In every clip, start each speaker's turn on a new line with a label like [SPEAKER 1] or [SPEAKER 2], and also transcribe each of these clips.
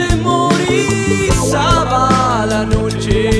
[SPEAKER 1] atemorizaba la noche.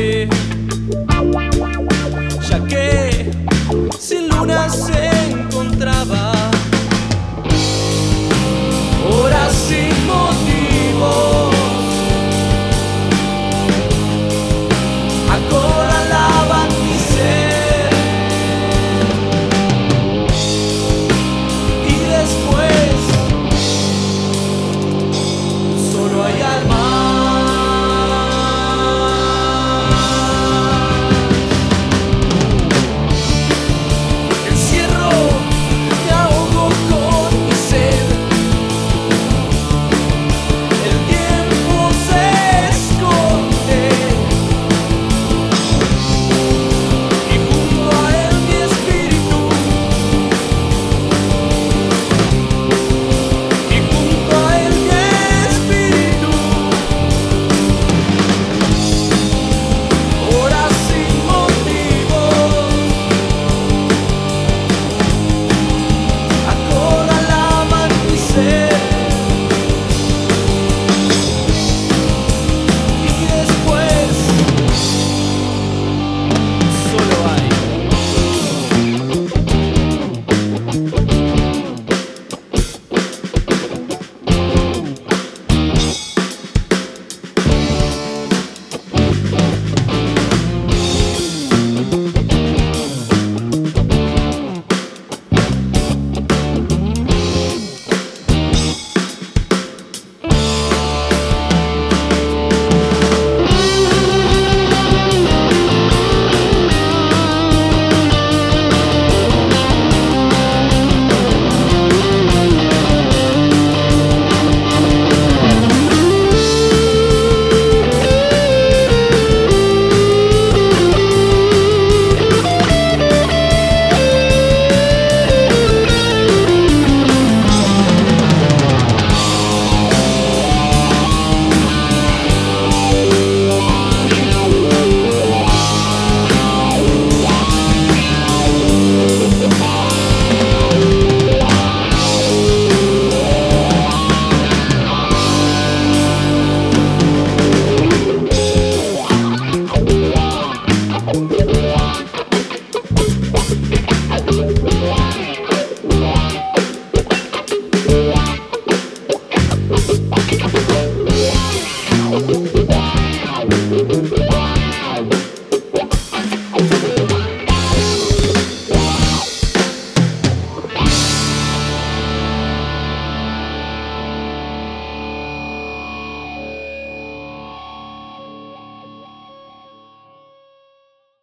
[SPEAKER 1] Música